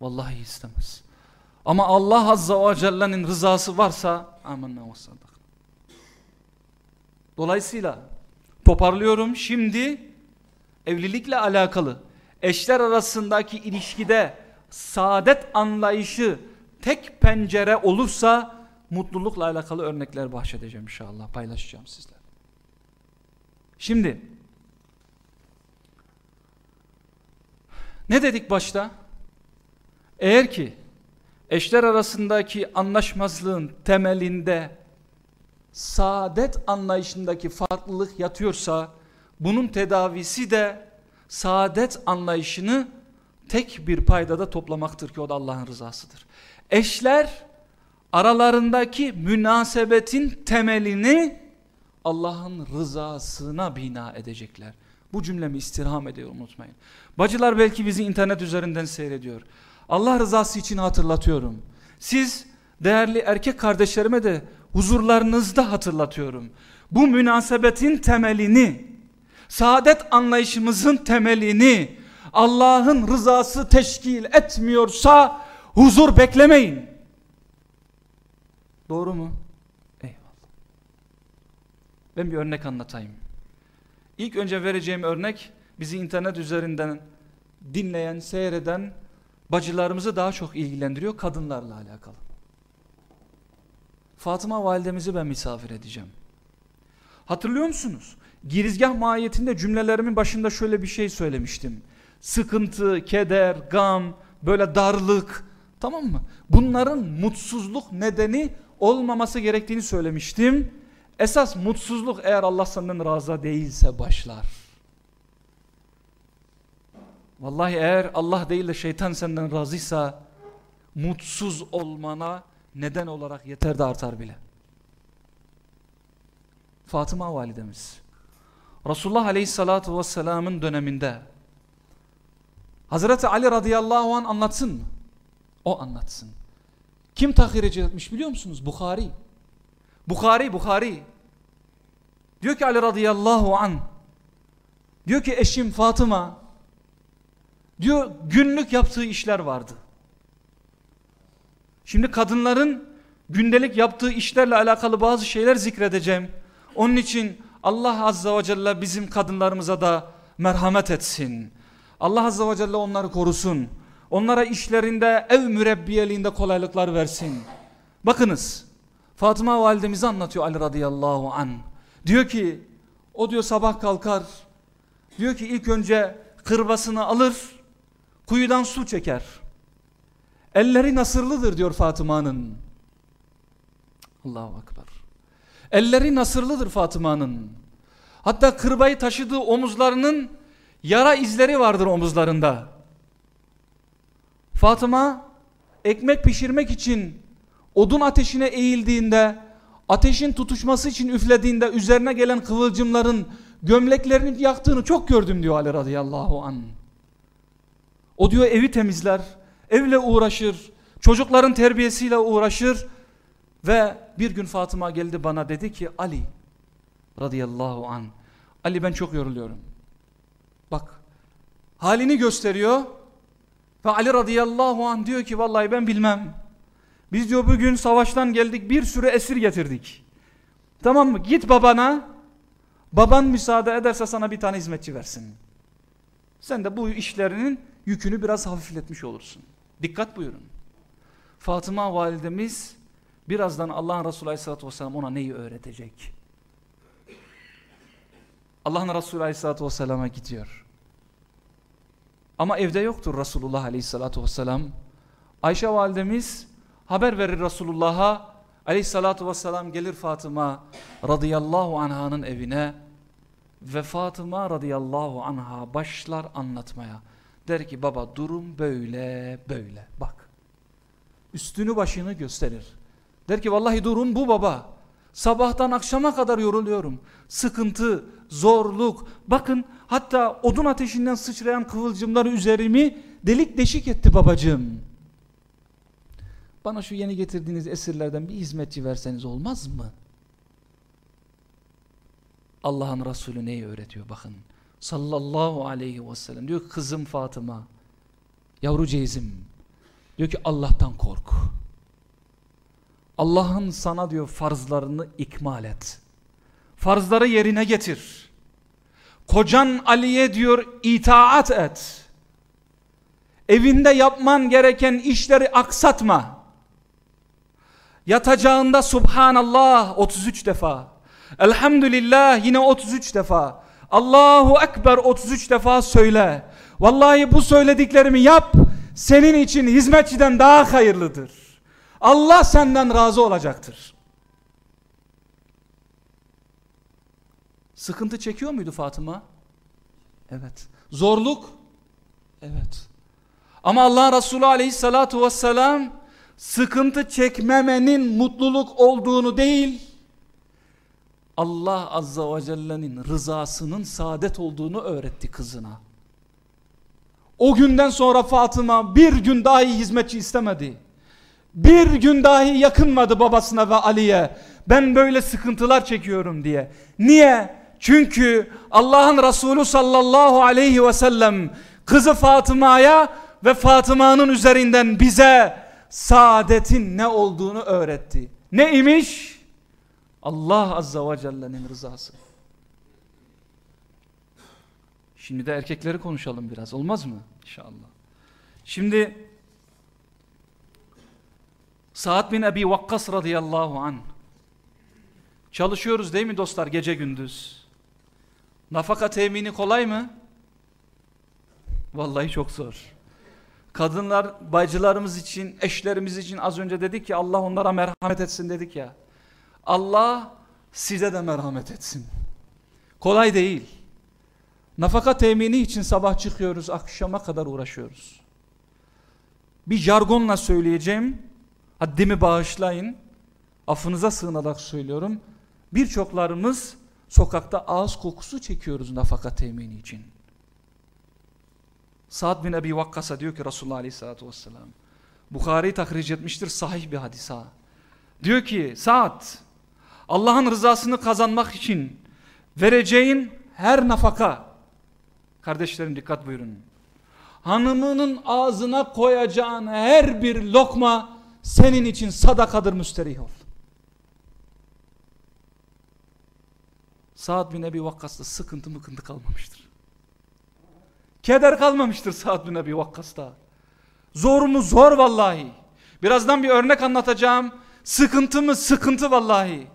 Speaker 1: vallahi istemez. Ama Allah Azza ve Celle'nin rızası varsa amenna ve Dolayısıyla toparlıyorum şimdi evlilikle alakalı eşler arasındaki ilişkide saadet anlayışı tek pencere olursa mutlulukla alakalı örnekler bahşedeceğim inşallah paylaşacağım sizler. Şimdi ne dedik başta? Eğer ki eşler arasındaki anlaşmazlığın temelinde saadet anlayışındaki farklılık yatıyorsa bunun tedavisi de saadet anlayışını tek bir paydada toplamaktır ki o da Allah'ın rızasıdır. Eşler aralarındaki münasebetin temelini Allah'ın rızasına bina edecekler. Bu cümlemi istirham ediyor unutmayın. Bacılar belki bizi internet üzerinden seyrediyor. Allah rızası için hatırlatıyorum. Siz değerli erkek kardeşlerime de huzurlarınızda hatırlatıyorum. Bu münasebetin temelini, saadet anlayışımızın temelini Allah'ın rızası teşkil etmiyorsa huzur beklemeyin. Doğru mu? Ben bir örnek anlatayım. İlk önce vereceğim örnek bizi internet üzerinden dinleyen, seyreden bacılarımızı daha çok ilgilendiriyor kadınlarla alakalı. Fatıma validemizi ben misafir edeceğim. Hatırlıyor musunuz? Girizgah mahiyetinde cümlelerimin başında şöyle bir şey söylemiştim. Sıkıntı, keder, gam, böyle darlık tamam mı? Bunların mutsuzluk nedeni olmaması gerektiğini söylemiştim. Esas mutsuzluk eğer Allah senden razı değilse başlar. Vallahi eğer Allah değil de şeytan senden razıysa mutsuz olmana neden olarak yeter de artar bile. Fatıma validemiz Resulullah aleyhissalatu vesselamın döneminde Hazreti Ali radıyallahu an anlatsın mı? O anlatsın. Kim tahir etmiş biliyor musunuz? Bukhari. Bukhari, Bukhari. Diyor ki Ali radıyallahu an diyor ki eşim Fatıma diyor günlük yaptığı işler vardı. Şimdi kadınların gündelik yaptığı işlerle alakalı bazı şeyler zikredeceğim. Onun için Allah Azza ve Celle bizim kadınlarımıza da merhamet etsin. Allah Azza ve Celle onları korusun. Onlara işlerinde ev mürebbiyeliğinde kolaylıklar versin. Bakınız Fatıma validemizi anlatıyor Ali radıyallahu an. Diyor ki o diyor sabah kalkar. Diyor ki ilk önce kırbasını alır, kuyudan su çeker. Elleri nasırlıdır diyor Fatıma'nın. Allahu Akbar. Elleri nasırlıdır Fatıma'nın. Hatta kırbayı taşıdığı omuzlarının yara izleri vardır omuzlarında. Fatıma ekmek pişirmek için odun ateşine eğildiğinde ateşin tutuşması için üflediğinde üzerine gelen kıvılcımların gömleklerini yaktığını çok gördüm diyor Ali radıyallahu an. O diyor evi temizler, evle uğraşır, çocukların terbiyesiyle uğraşır ve bir gün Fatıma geldi bana dedi ki Ali radıyallahu an Ali ben çok yoruluyorum. Bak halini gösteriyor ve Ali radıyallahu an diyor ki vallahi ben bilmem. Biz diyor bugün savaştan geldik bir sürü esir getirdik. Tamam mı? Git babana. Baban müsaade ederse sana bir tane hizmetçi versin. Sen de bu işlerinin yükünü biraz hafifletmiş olursun. Dikkat buyurun. Fatıma validemiz birazdan Allah'ın Resulü Aleyhisselatü Vesselam ona neyi öğretecek? Allah'ın Resulü Aleyhisselatü Vesselam'a gidiyor. Ama evde yoktur Resulullah Aleyhisselatü Vesselam. Ayşe validemiz haber verir Resulullah'a. Aleyhisselatü Vesselam gelir Fatıma radıyallahu anh'ın evine ve Fatıma radıyallahu anha başlar anlatmaya. Der ki baba durum böyle böyle bak. Üstünü başını gösterir. Der ki vallahi durum bu baba. Sabahtan akşama kadar yoruluyorum. Sıkıntı, zorluk. Bakın hatta odun ateşinden sıçrayan kıvılcımları üzerimi delik deşik etti babacığım. Bana şu yeni getirdiğiniz esirlerden bir hizmetçi verseniz olmaz mı? Allah'ın Resulü neyi öğretiyor bakın. Sallallahu aleyhi ve sellem diyor ki kızım Fatıma yavru ceyizim diyor ki Allah'tan kork. Allah'ın sana diyor farzlarını ikmal et. Farzları yerine getir. Kocan Ali'ye diyor itaat et. Evinde yapman gereken işleri aksatma. Yatacağında Subhanallah 33 defa. Elhamdülillah yine 33 defa. Allahu Ekber 33 defa söyle. Vallahi bu söylediklerimi yap. Senin için hizmetçiden daha hayırlıdır. Allah senden razı olacaktır. Sıkıntı çekiyor muydu Fatıma? Evet. Zorluk? Evet. Ama Allah Resulü aleyhissalatu vesselam sıkıntı çekmemenin mutluluk olduğunu değil, Allah azza ve celle'nin rızasının saadet olduğunu öğretti kızına. O günden sonra Fatıma bir gün dahi hizmetçi istemedi. Bir gün dahi yakınmadı babasına ve Ali'ye. Ben böyle sıkıntılar çekiyorum diye. Niye? Çünkü Allah'ın Resulü sallallahu aleyhi ve sellem kızı Fatıma'ya ve Fatıma'nın üzerinden bize saadetin ne olduğunu öğretti. Ne imiş? Allah azza ve celle'nin rızası. Şimdi de erkekleri konuşalım biraz olmaz mı? İnşallah. Şimdi Sa'd bin Ebi Vakkas radıyallahu an. Çalışıyoruz değil mi dostlar gece gündüz? Nafaka temini kolay mı? Vallahi çok zor. Kadınlar bacılarımız için, eşlerimiz için az önce dedik ki Allah onlara merhamet etsin dedik ya. Allah size de merhamet etsin. Kolay değil. Nafaka temini için sabah çıkıyoruz, akşama kadar uğraşıyoruz. Bir jargonla söyleyeceğim. Haddimi bağışlayın. Affınıza sığınarak söylüyorum. Birçoklarımız sokakta ağız kokusu çekiyoruz nafaka temini için. Sa'd bin Ebi Vakkas'a diyor ki Resulullah Aleyhisselatü Vesselam. Bukhari tahric etmiştir sahih bir hadis ha. Diyor ki Sa'd Allah'ın rızasını kazanmak için vereceğin her nafaka kardeşlerim dikkat buyurun. Hanımının ağzına koyacağın her bir lokma senin için sadakadır müsterih ol. Sa'd bin Ebi Vakkas'ta sıkıntı mıkıntı kalmamıştır. Keder kalmamıştır Sa'd bin Ebi Vakkas'ta. Zor mu? Zor vallahi. Birazdan bir örnek anlatacağım. Sıkıntı mı? Sıkıntı vallahi.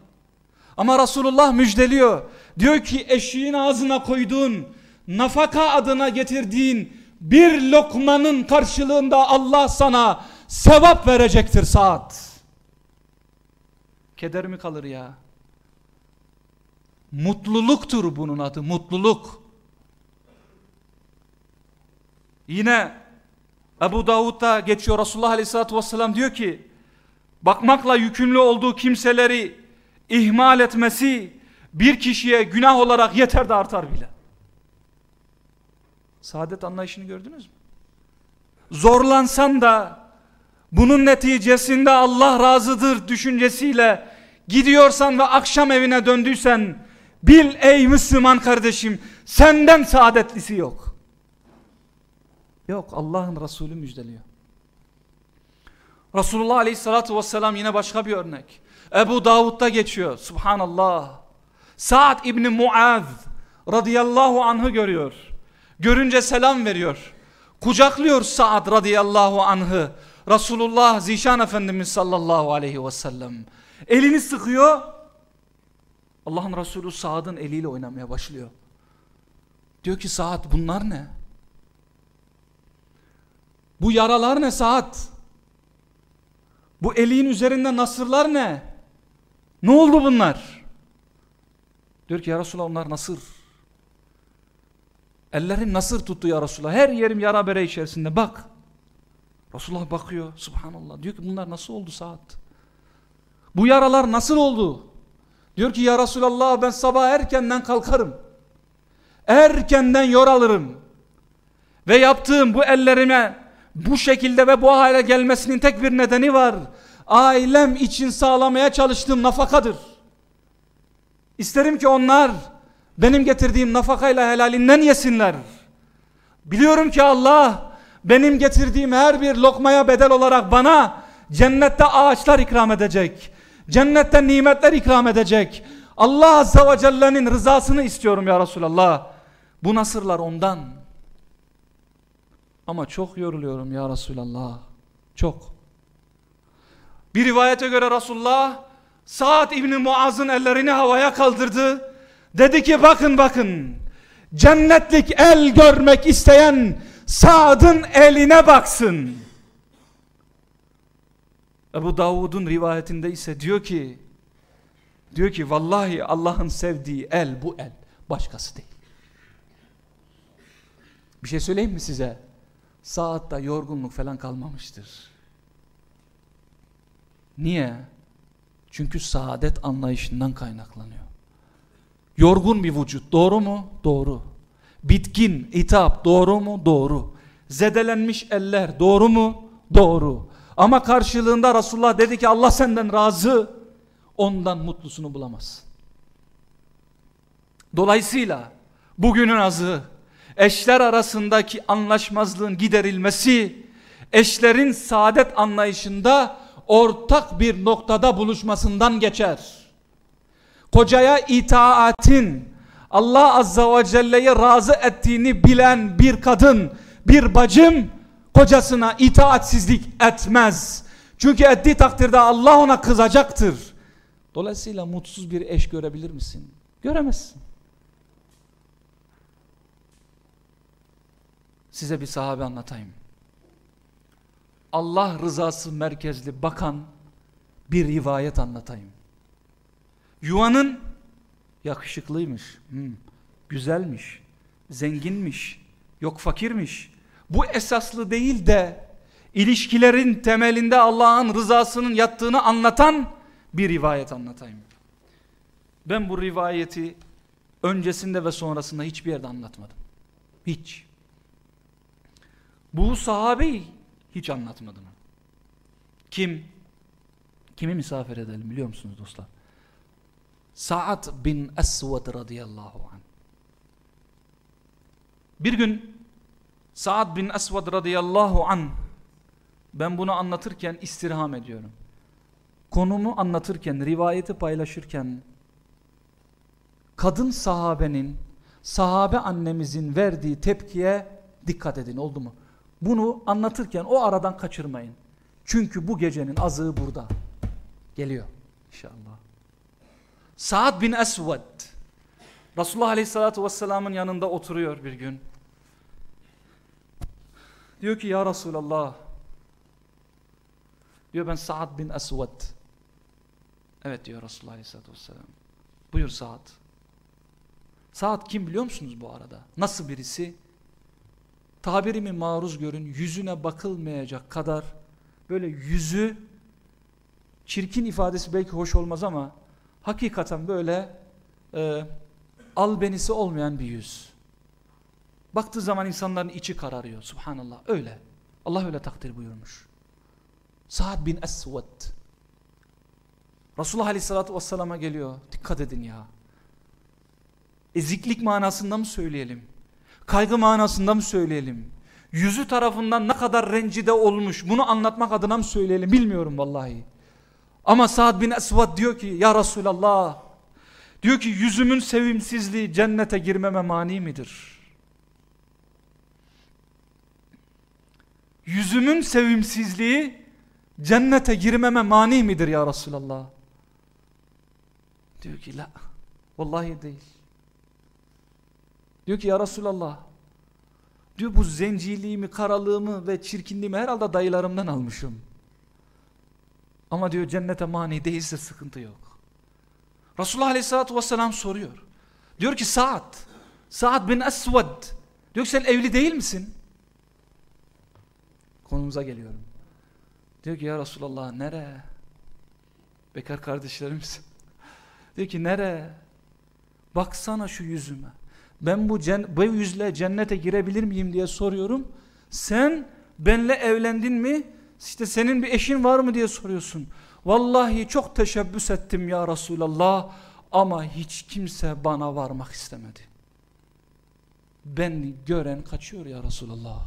Speaker 1: Ama Resulullah müjdeliyor. Diyor ki eşiğin ağzına koyduğun nafaka adına getirdiğin bir lokmanın karşılığında Allah sana sevap verecektir saat. Keder mi kalır ya? Mutluluktur bunun adı mutluluk. Yine Ebu Davud'da geçiyor Resulullah Aleyhisselatü Vesselam diyor ki bakmakla yükümlü olduğu kimseleri ihmal etmesi bir kişiye günah olarak yeter de artar bile. Saadet anlayışını gördünüz mü? Zorlansan da bunun neticesinde Allah razıdır düşüncesiyle gidiyorsan ve akşam evine döndüysen bil ey Müslüman kardeşim senden saadetlisi yok. Yok Allah'ın Resulü müjdeliyor. Resulullah Aleyhisselatü Vesselam yine başka bir örnek. Ebu Davud'da geçiyor. Subhanallah. Sa'd İbni Muaz radıyallahu anh'ı görüyor. Görünce selam veriyor. Kucaklıyor Sa'd radıyallahu anh'ı. Resulullah Zişan Efendimiz sallallahu aleyhi ve sellem. Elini sıkıyor. Allah'ın Resulü Sa'd'ın eliyle oynamaya başlıyor. Diyor ki Sa'd bunlar ne? Bu yaralar ne Sa'd? Bu eliğin üzerinde nasırlar ne? Ne oldu bunlar? Diyor ki ya Resulallah onlar nasır. Ellerim nasır tuttu ya Resulallah. Her yerim yara bere içerisinde bak. Resulullah bakıyor subhanallah. Diyor ki bunlar nasıl oldu saat? Bu yaralar nasıl oldu? Diyor ki ya Resulallah ben sabah erkenden kalkarım. Erkenden yoralırım. Ve yaptığım bu ellerime bu şekilde ve bu hale gelmesinin tek bir nedeni var. Ailem için sağlamaya çalıştığım nafakadır. İsterim ki onlar benim getirdiğim nafakayla helalinden yesinler. Biliyorum ki Allah benim getirdiğim her bir lokmaya bedel olarak bana cennette ağaçlar ikram edecek. Cennette nimetler ikram edecek. Allah Azze ve Celle'nin rızasını istiyorum ya Resulallah. Bu nasırlar ondan. Ama çok yoruluyorum ya Resulallah. Çok. Bir rivayete göre Resulullah Sa'd İbni Muaz'ın ellerini havaya kaldırdı. Dedi ki bakın bakın cennetlik el görmek isteyen Sa'd'ın eline baksın. Ebu Davud'un rivayetinde ise diyor ki diyor ki vallahi Allah'ın sevdiği el bu el başkası değil. Bir şey söyleyeyim mi size? Saatte yorgunluk falan kalmamıştır. Niye? Çünkü saadet anlayışından kaynaklanıyor. Yorgun bir vücut doğru mu? Doğru. Bitkin, itap doğru mu? Doğru. Zedelenmiş eller doğru mu? Doğru. Ama karşılığında Resulullah dedi ki Allah senden razı. Ondan mutlusunu bulamaz. Dolayısıyla bugünün azı eşler arasındaki anlaşmazlığın giderilmesi eşlerin saadet anlayışında ortak bir noktada buluşmasından geçer. Kocaya itaatin Allah Azza ve Celle'yi razı ettiğini bilen bir kadın, bir bacım kocasına itaatsizlik etmez. Çünkü ettiği takdirde Allah ona kızacaktır. Dolayısıyla mutsuz bir eş görebilir misin? Göremezsin. Size bir sahabe anlatayım. Allah rızası merkezli bakan bir rivayet anlatayım. Yuvanın yakışıklıymış, hmm, güzelmiş, zenginmiş, yok fakirmiş. Bu esaslı değil de ilişkilerin temelinde Allah'ın rızasının yattığını anlatan bir rivayet anlatayım. Ben bu rivayeti öncesinde ve sonrasında hiçbir yerde anlatmadım. Hiç. Bu sahabeyi hiç anlatmadım. Kim? Kimi misafir edelim biliyor musunuz dostlar? Sa'd bin Esved radıyallahu anh. Bir gün Sa'd bin Esved radıyallahu anh ben bunu anlatırken istirham ediyorum. Konumu anlatırken, rivayeti paylaşırken kadın sahabenin sahabe annemizin verdiği tepkiye dikkat edin oldu mu? Bunu anlatırken o aradan kaçırmayın. Çünkü bu gecenin azığı burada. Geliyor inşallah. Sa'd bin Esved Resulullah Aleyhisselatü Vesselam'ın yanında oturuyor bir gün. Diyor ki ya Resulallah diyor ben Sa'd bin Esved evet diyor Resulullah Aleyhisselatü Vesselam buyur Sa'd Sa'd kim biliyor musunuz bu arada nasıl birisi tabirimi maruz görün yüzüne bakılmayacak kadar böyle yüzü çirkin ifadesi belki hoş olmaz ama hakikaten böyle e, albenisi olmayan bir yüz. Baktığı zaman insanların içi kararıyor. Subhanallah. Öyle. Allah öyle takdir buyurmuş. Sa'd bin Esved. Resulullah Aleyhisselatü Vesselam'a geliyor. Dikkat edin ya. Eziklik manasında mı söyleyelim? Kaygı manasında mı söyleyelim? Yüzü tarafından ne kadar rencide olmuş bunu anlatmak adına mı söyleyelim bilmiyorum vallahi. Ama Sa'd bin Esved diyor ki ya Resulallah diyor ki yüzümün sevimsizliği cennete girmeme mani midir? Yüzümün sevimsizliği cennete girmeme mani midir ya Resulallah? Diyor ki la vallahi değil. Diyor ki ya Resulallah diyor bu zenciliğimi, karalığımı ve çirkinliğimi herhalde dayılarımdan almışım. Ama diyor cennete mani değilse sıkıntı yok. Resulullah Aleyhisselatü Vesselam soruyor. Diyor ki Sa'd, Sa'd bin Esved. Diyor ki sen evli değil misin? Konumuza geliyorum. Diyor ki ya Resulallah nere? Bekar kardeşlerimiz. diyor ki nere? Baksana şu yüzüme. Ben bu, bu yüzle cennete girebilir miyim diye soruyorum. Sen benle evlendin mi? İşte senin bir eşin var mı diye soruyorsun. Vallahi çok teşebbüs ettim ya Resulallah ama hiç kimse bana varmak istemedi. Ben gören kaçıyor ya Resulallah.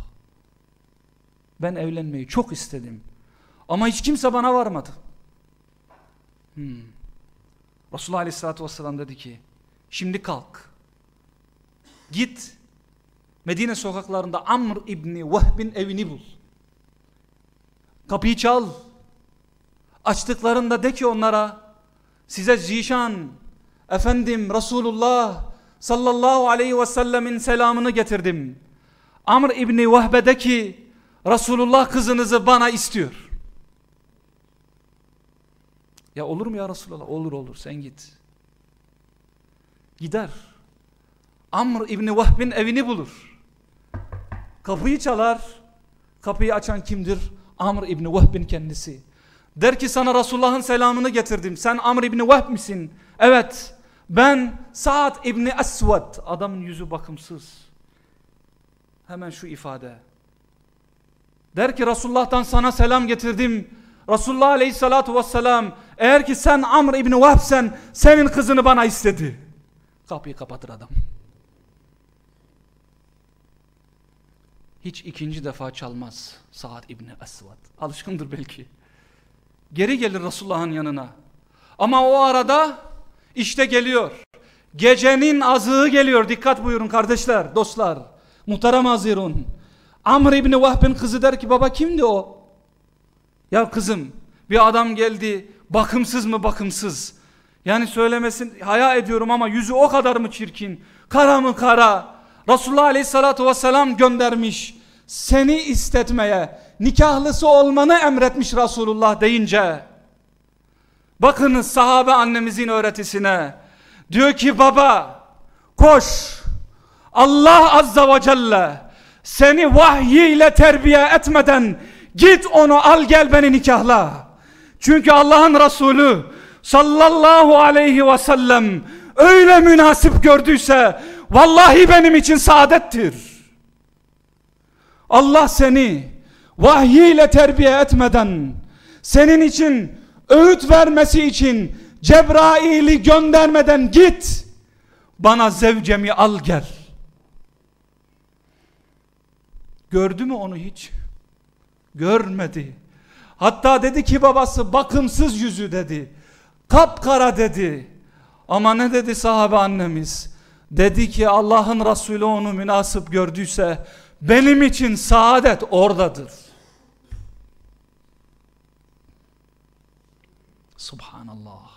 Speaker 1: Ben evlenmeyi çok istedim. Ama hiç kimse bana varmadı. Hmm. Resulullah Aleyhisselatü Vesselam dedi ki şimdi kalk. Git Medine sokaklarında Amr İbni Vehbin evini bul. Kapıyı çal. Açtıklarında de ki onlara size zişan efendim Resulullah sallallahu aleyhi ve sellemin selamını getirdim. Amr İbni Vehbe de ki Resulullah kızınızı bana istiyor. Ya olur mu ya Resulullah? Olur olur sen git. Gider. Amr İbni Vehbin evini bulur. Kapıyı çalar. Kapıyı açan kimdir? Amr İbni Vehbin kendisi. Der ki sana Resulullah'ın selamını getirdim. Sen Amr İbni Vehb misin? Evet. Ben Sa'd İbni Esved. Adamın yüzü bakımsız. Hemen şu ifade. Der ki Resulullah'tan sana selam getirdim. Resulullah Aleyhisselatü Vesselam eğer ki sen Amr İbni Vehb'sen senin kızını bana istedi. Kapıyı kapatır adam. Hiç ikinci defa çalmaz Sa'd İbni Esved. Alışkındır belki. Geri gelir Resulullah'ın yanına. Ama o arada işte geliyor. Gecenin azığı geliyor. Dikkat buyurun kardeşler, dostlar. Muhterem Hazirun. Amr İbni Vahb'in kızı der ki baba kimdi o? Ya kızım bir adam geldi bakımsız mı bakımsız. Yani söylemesin haya ediyorum ama yüzü o kadar mı çirkin? Kara mı kara? Resulullah Aleyhisselatü Vesselam göndermiş seni istetmeye nikahlısı olmanı emretmiş Resulullah deyince bakınız sahabe annemizin öğretisine diyor ki baba koş Allah Azza ve Celle seni vahyiyle terbiye etmeden git onu al gel beni nikahla. Çünkü Allah'ın Resulü sallallahu aleyhi ve sellem öyle münasip gördüyse vallahi benim için saadettir. Allah seni vahyiyle terbiye etmeden senin için öğüt vermesi için Cebrail'i göndermeden git. Bana zevcemi al gel. Gördü mü onu hiç? Görmedi. Hatta dedi ki babası bakımsız yüzü dedi. Kapkara dedi. Ama ne dedi sahabe annemiz dedi ki Allah'ın Resulü onu münasip gördüyse benim için saadet oradadır Subhanallah.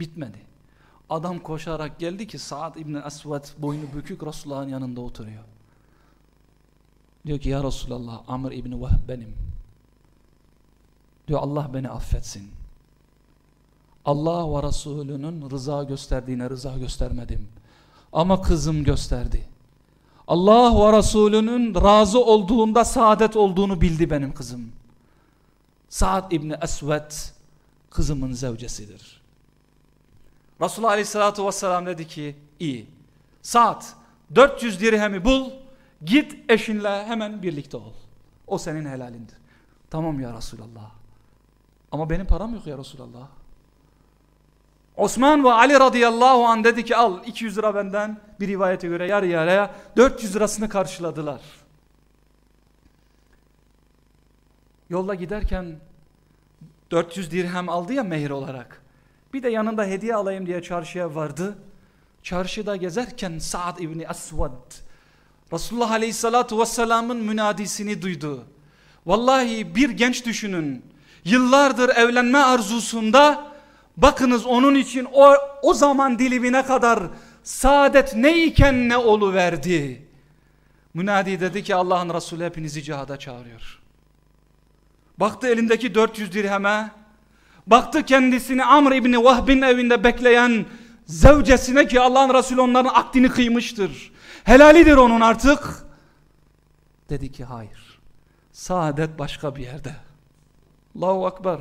Speaker 1: Bitmedi. Adam koşarak geldi ki Sa'd İbni Esved boynu bükük Resulullah'ın yanında oturuyor. Diyor ki ya Resulallah Amr İbni Vehb benim. Diyor Allah beni affetsin. Allah ve Resulünün rıza gösterdiğine rıza göstermedim. Ama kızım gösterdi. Allah ve Resulünün razı olduğunda saadet olduğunu bildi benim kızım. Sa'd İbni Esved kızımın zevcesidir. Resulullah Aleyhisselatü Vesselam dedi ki iyi. Sa'd 400 dirhemi bul git eşinle hemen birlikte ol. O senin helalindir. Tamam ya Resulallah. Ama benim param yok ya Resulallah. Osman ve Ali radıyallahu an dedi ki al 200 lira benden bir rivayete göre yarı yarıya 400 lirasını karşıladılar. Yolda giderken 400 dirhem aldı ya mehir olarak. Bir de yanında hediye alayım diye çarşıya vardı. Çarşıda gezerken Sa'd İbni Aswad Resulullah Aleyhissalatu Vesselam'ın münadisini duydu. Vallahi bir genç düşünün. Yıllardır evlenme arzusunda bakınız onun için o, o zaman dilimine kadar saadet ne olu verdi. Münadi dedi ki Allah'ın Resulü hepinizi cihada çağırıyor. Baktı elindeki 400 dirheme. Baktı kendisini Amr İbni Vahb'in evinde bekleyen zevcesine ki Allah'ın Resulü onların akdini kıymıştır. Helalidir onun artık. Dedi ki hayır. Saadet başka bir yerde. Allahu Akbar.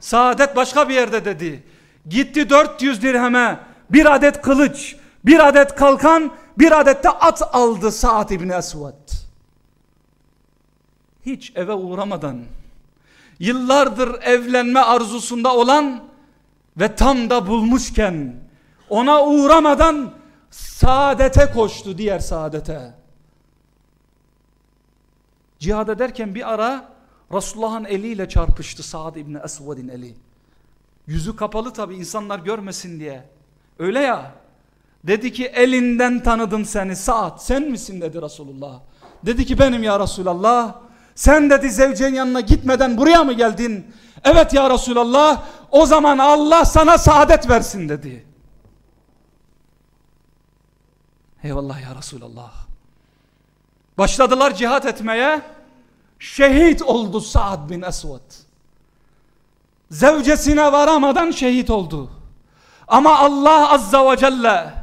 Speaker 1: Saadet başka bir yerde dedi. Gitti 400 dirheme bir adet kılıç, bir adet kalkan, bir adet de at aldı Sa'd İbni Esved. Hiç eve uğramadan yıllardır evlenme arzusunda olan ve tam da bulmuşken ona uğramadan saadete koştu diğer saadete. Cihad ederken bir ara Resulullah'ın eliyle çarpıştı Sa'd İbni Esved'in eli. Yüzü kapalı tabi insanlar görmesin diye. Öyle ya. Dedi ki elinden tanıdım seni Sa'd sen misin dedi Resulullah. Dedi ki benim ya Resulallah. Sen dedi zevcenin yanına gitmeden buraya mı geldin? Evet ya Resulallah. O zaman Allah sana saadet versin dedi. Eyvallah ya Resulallah. Başladılar cihat etmeye. Şehit oldu Sa'd bin Esved. Zevcesine varamadan şehit oldu. Ama Allah Azza ve Celle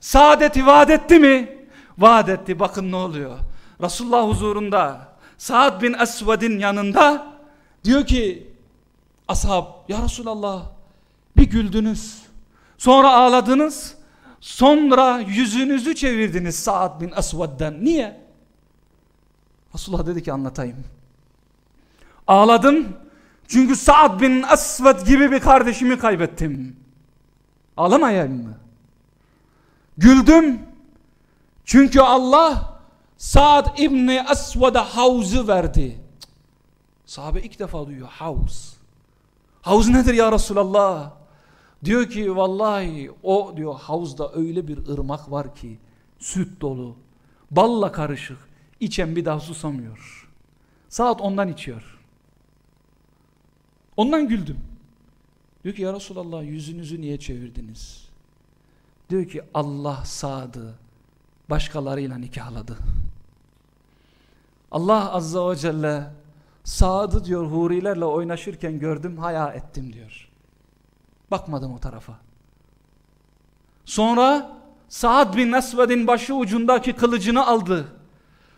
Speaker 1: saadeti vaat etti mi? Vaat etti. Bakın ne oluyor. Resulullah huzurunda Sa'd bin Esved'in yanında diyor ki ashab ya Resulallah bir güldünüz. Sonra ağladınız. Sonra yüzünüzü çevirdiniz Sa'd bin Esved'den. Niye? Resulullah dedi ki anlatayım. Ağladım çünkü Sa'd bin Esved gibi bir kardeşimi kaybettim. Ağlamayayım mı? Güldüm çünkü Allah Sa'd İbni Esved'e havzu verdi. Sahabe ilk defa duyuyor havuz. Havuz nedir ya Resulallah? Diyor ki vallahi o diyor havuzda öyle bir ırmak var ki süt dolu, balla karışık. İçen bir daha susamıyor. Saat ondan içiyor. Ondan güldüm. Diyor ki ya Resulallah yüzünüzü niye çevirdiniz? Diyor ki Allah Sad'ı başkalarıyla nikahladı. Allah Azza ve Celle Sad'ı diyor hurilerle oynaşırken gördüm haya ettim diyor. Bakmadım o tarafa. Sonra Sa'd bin Esved'in başı ucundaki kılıcını aldı.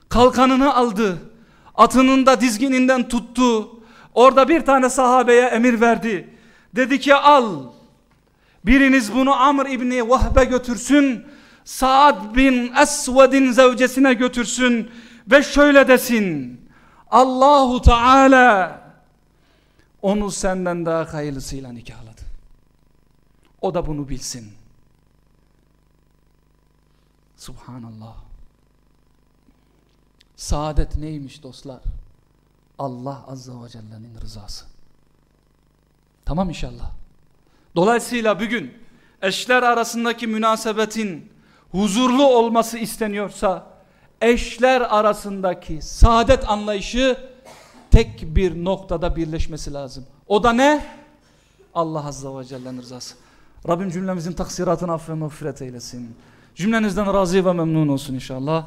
Speaker 1: Kalkanını aldı. Atının da dizgininden tuttu. Orada bir tane sahabeye emir verdi. Dedi ki al. Biriniz bunu Amr İbni Vahbe götürsün. Sa'd bin Esved'in zevcesine götürsün. Ve şöyle desin. Allahu Teala onu senden daha hayırlısıyla nikahladı. O da bunu bilsin. Subhanallah. Saadet neymiş dostlar? Allah Azza ve Celle'nin rızası. Tamam inşallah. Dolayısıyla bugün eşler arasındaki münasebetin huzurlu olması isteniyorsa eşler arasındaki saadet anlayışı tek bir noktada birleşmesi lazım. O da ne? Allah Azza ve Celle'nin rızası. Rabbim cümlemizin taksiratını affı ve mağfiret eylesin. Cümlenizden razı ve memnun olsun inşallah.